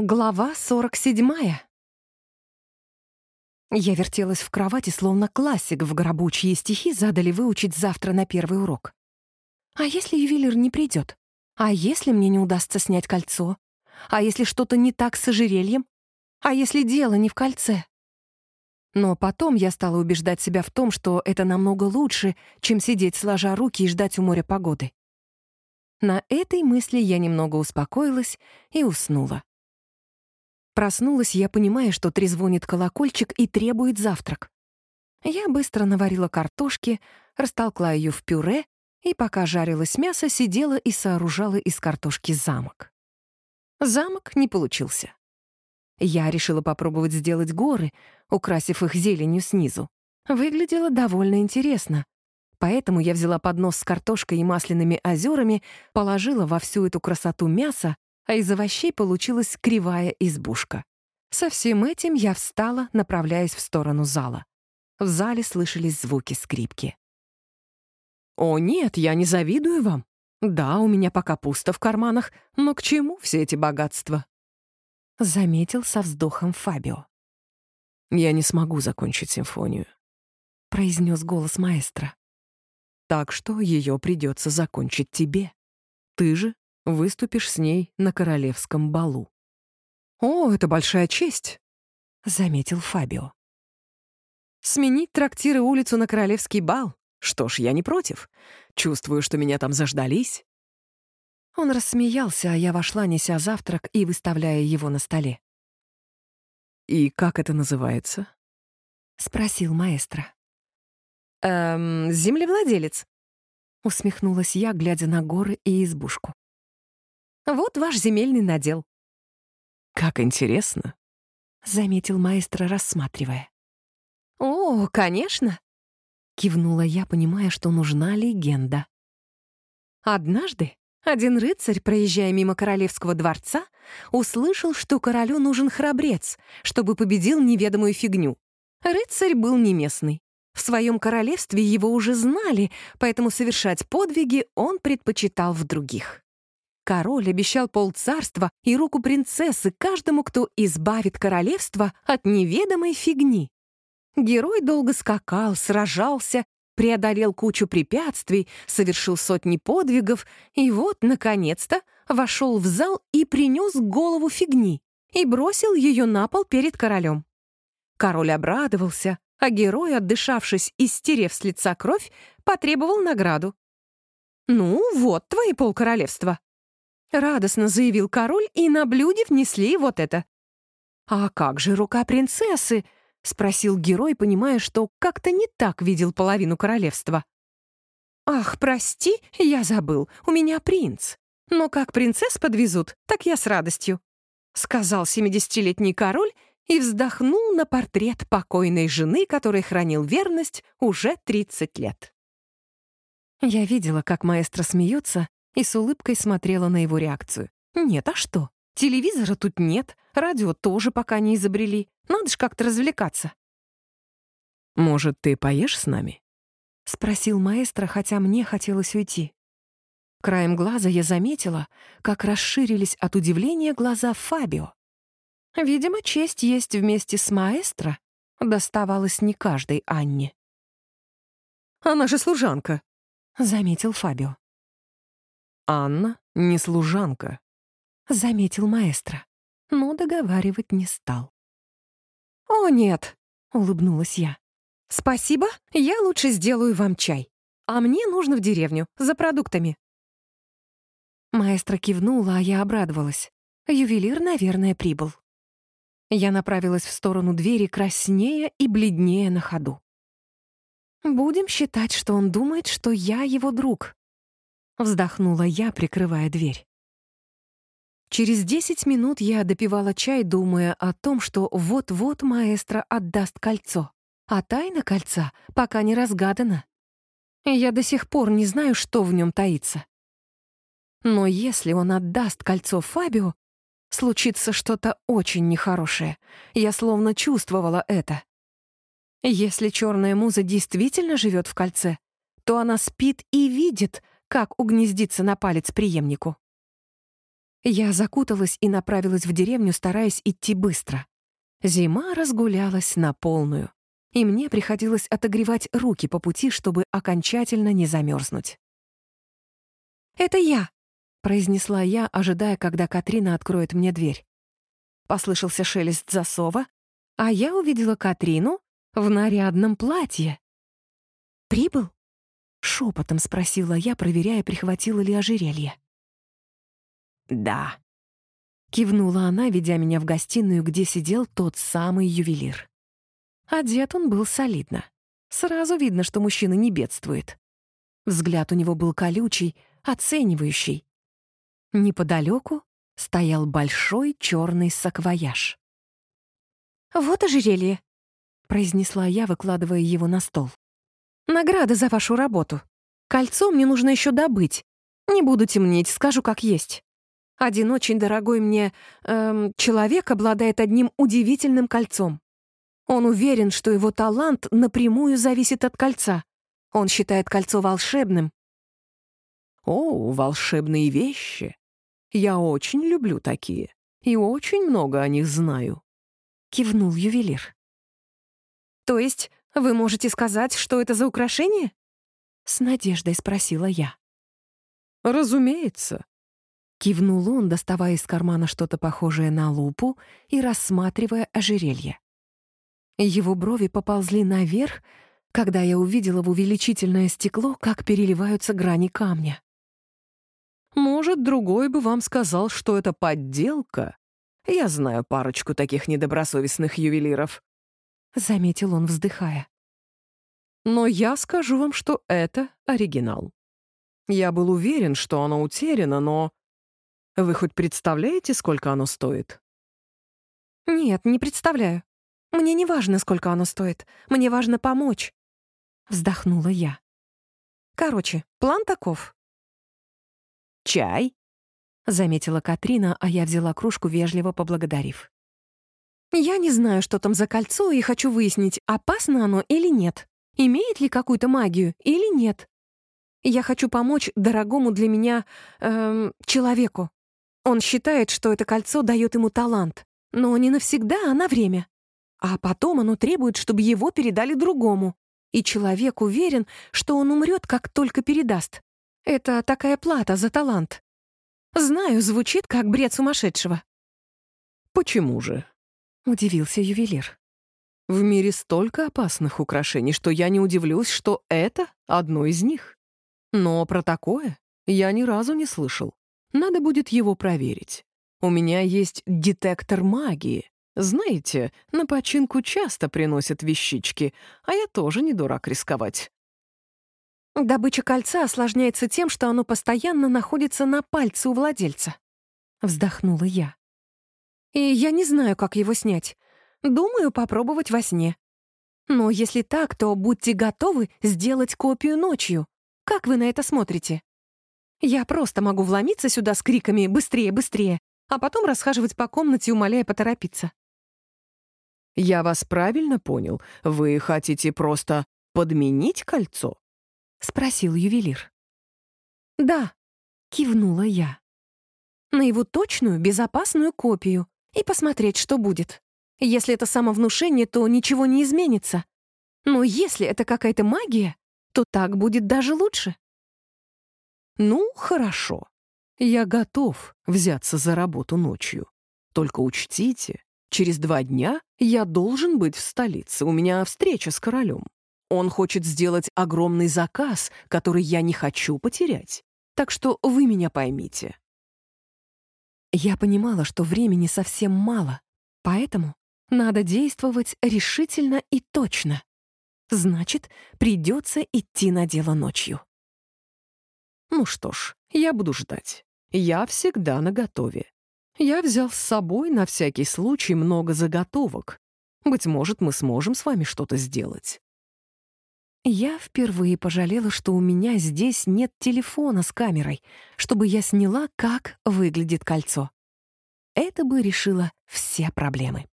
Глава 47. Я вертелась в кровати, словно классик в гробу, чьи стихи задали выучить завтра на первый урок. А если ювелир не придет? А если мне не удастся снять кольцо? А если что-то не так с ожерельем? А если дело не в кольце? Но потом я стала убеждать себя в том, что это намного лучше, чем сидеть сложа руки и ждать у моря погоды. На этой мысли я немного успокоилась и уснула. Проснулась я, понимая, что трезвонит колокольчик и требует завтрак. Я быстро наварила картошки, растолкла ее в пюре и, пока жарилось мясо, сидела и сооружала из картошки замок. Замок не получился. Я решила попробовать сделать горы, украсив их зеленью снизу. Выглядело довольно интересно. Поэтому я взяла поднос с картошкой и масляными озерами, положила во всю эту красоту мясо а из овощей получилась кривая избушка. Со всем этим я встала, направляясь в сторону зала. В зале слышались звуки скрипки. «О нет, я не завидую вам. Да, у меня пока пусто в карманах, но к чему все эти богатства?» Заметил со вздохом Фабио. «Я не смогу закончить симфонию», — произнес голос маэстро. «Так что ее придется закончить тебе. Ты же выступишь с ней на королевском балу. «О, это большая честь», — заметил Фабио. «Сменить трактир и улицу на королевский бал? Что ж, я не против. Чувствую, что меня там заждались». Он рассмеялся, а я вошла, неся завтрак и выставляя его на столе. «И как это называется?» — спросил маэстро. «Эм, землевладелец», — усмехнулась я, глядя на горы и избушку. Вот ваш земельный надел». «Как интересно», — заметил маэстро, рассматривая. «О, конечно», — кивнула я, понимая, что нужна легенда. Однажды один рыцарь, проезжая мимо королевского дворца, услышал, что королю нужен храбрец, чтобы победил неведомую фигню. Рыцарь был не местный. В своем королевстве его уже знали, поэтому совершать подвиги он предпочитал в других. Король обещал полцарства и руку принцессы каждому, кто избавит королевство от неведомой фигни. Герой долго скакал, сражался, преодолел кучу препятствий, совершил сотни подвигов и вот, наконец-то, вошел в зал и принес голову фигни и бросил ее на пол перед королем. Король обрадовался, а герой, отдышавшись и стерев с лица кровь, потребовал награду. «Ну, вот твои полкоролевства», — радостно заявил король, и на блюде внесли вот это. «А как же рука принцессы?» — спросил герой, понимая, что как-то не так видел половину королевства. «Ах, прости, я забыл, у меня принц. Но как принцесс подвезут, так я с радостью», — сказал семидесятилетний король и вздохнул на портрет покойной жены, который хранил верность уже 30 лет. Я видела, как маэстро смеется, и с улыбкой смотрела на его реакцию. «Нет, а что? Телевизора тут нет, радио тоже пока не изобрели. Надо ж как-то развлекаться». «Может, ты поешь с нами?» — спросил маэстро, хотя мне хотелось уйти. Краем глаза я заметила, как расширились от удивления глаза Фабио. Видимо, честь есть вместе с маэстро доставалась не каждой Анне. «Она же служанка», — заметил Фабио. «Анна не служанка», — заметил маэстро, но договаривать не стал. «О, нет», — улыбнулась я. «Спасибо, я лучше сделаю вам чай. А мне нужно в деревню, за продуктами». Маэстро кивнула, а я обрадовалась. Ювелир, наверное, прибыл. Я направилась в сторону двери краснее и бледнее на ходу. Будем считать, что он думает, что я его друг. Вздохнула я, прикрывая дверь. Через десять минут я допивала чай, думая о том, что вот-вот маэстро отдаст кольцо, а тайна кольца пока не разгадана. Я до сих пор не знаю, что в нем таится. Но если он отдаст кольцо Фабио, случится что-то очень нехорошее. Я словно чувствовала это. Если черная муза действительно живет в кольце, то она спит и видит, как угнездиться на палец преемнику. Я закуталась и направилась в деревню, стараясь идти быстро. Зима разгулялась на полную, и мне приходилось отогревать руки по пути, чтобы окончательно не замерзнуть. «Это я!» — произнесла я, ожидая, когда Катрина откроет мне дверь. Послышался шелест засова, а я увидела Катрину в нарядном платье. «Прибыл?» — шепотом спросила я, проверяя, прихватила ли ожерелье. «Да», — кивнула она, ведя меня в гостиную, где сидел тот самый ювелир. Одет он был солидно. Сразу видно, что мужчина не бедствует. Взгляд у него был колючий, оценивающий. Неподалеку стоял большой черный саквояж. «Вот ожерелье», — произнесла я, выкладывая его на стол. «Награда за вашу работу. Кольцо мне нужно еще добыть. Не буду темнеть, скажу как есть. Один очень дорогой мне эм, человек обладает одним удивительным кольцом. Он уверен, что его талант напрямую зависит от кольца. Он считает кольцо волшебным. «О, волшебные вещи! Я очень люблю такие и очень много о них знаю», — кивнул ювелир. «То есть вы можете сказать, что это за украшение?» — с надеждой спросила я. «Разумеется», Кивнул он, доставая из кармана что-то похожее на лупу и рассматривая ожерелье. Его брови поползли наверх, когда я увидела в увеличительное стекло, как переливаются грани камня. «Может, другой бы вам сказал, что это подделка? Я знаю парочку таких недобросовестных ювелиров», — заметил он, вздыхая. «Но я скажу вам, что это оригинал. Я был уверен, что оно утеряно, но вы хоть представляете, сколько оно стоит?» «Нет, не представляю. Мне не важно, сколько оно стоит. Мне важно помочь». Вздохнула я. Короче, план таков. «Чай?» — заметила Катрина, а я взяла кружку, вежливо поблагодарив. «Я не знаю, что там за кольцо, и хочу выяснить, опасно оно или нет. Имеет ли какую-то магию или нет. Я хочу помочь дорогому для меня эм, человеку. Он считает, что это кольцо дает ему талант, но не навсегда, а на время. А потом оно требует, чтобы его передали другому. И человек уверен, что он умрет, как только передаст. Это такая плата за талант. Знаю, звучит как бред сумасшедшего. «Почему же?» — удивился ювелир. «В мире столько опасных украшений, что я не удивлюсь, что это одно из них. Но про такое я ни разу не слышал. Надо будет его проверить. У меня есть детектор магии. Знаете, на починку часто приносят вещички, а я тоже не дурак рисковать. Добыча кольца осложняется тем, что оно постоянно находится на пальце у владельца. Вздохнула я. И я не знаю, как его снять. Думаю, попробовать во сне. Но если так, то будьте готовы сделать копию ночью. Как вы на это смотрите? Я просто могу вломиться сюда с криками «быстрее, быстрее», а потом расхаживать по комнате, умоляя поторопиться. «Я вас правильно понял? Вы хотите просто подменить кольцо?» — спросил ювелир. «Да», — кивнула я. «На его точную, безопасную копию и посмотреть, что будет. Если это самовнушение, то ничего не изменится. Но если это какая-то магия, то так будет даже лучше». «Ну, хорошо. Я готов взяться за работу ночью. Только учтите, через два дня я должен быть в столице, у меня встреча с королем. Он хочет сделать огромный заказ, который я не хочу потерять. Так что вы меня поймите». Я понимала, что времени совсем мало, поэтому надо действовать решительно и точно. Значит, придется идти на дело ночью. Ну что ж, я буду ждать. Я всегда наготове. Я взял с собой на всякий случай много заготовок. Быть может, мы сможем с вами что-то сделать. Я впервые пожалела, что у меня здесь нет телефона с камерой, чтобы я сняла, как выглядит кольцо. Это бы решило все проблемы.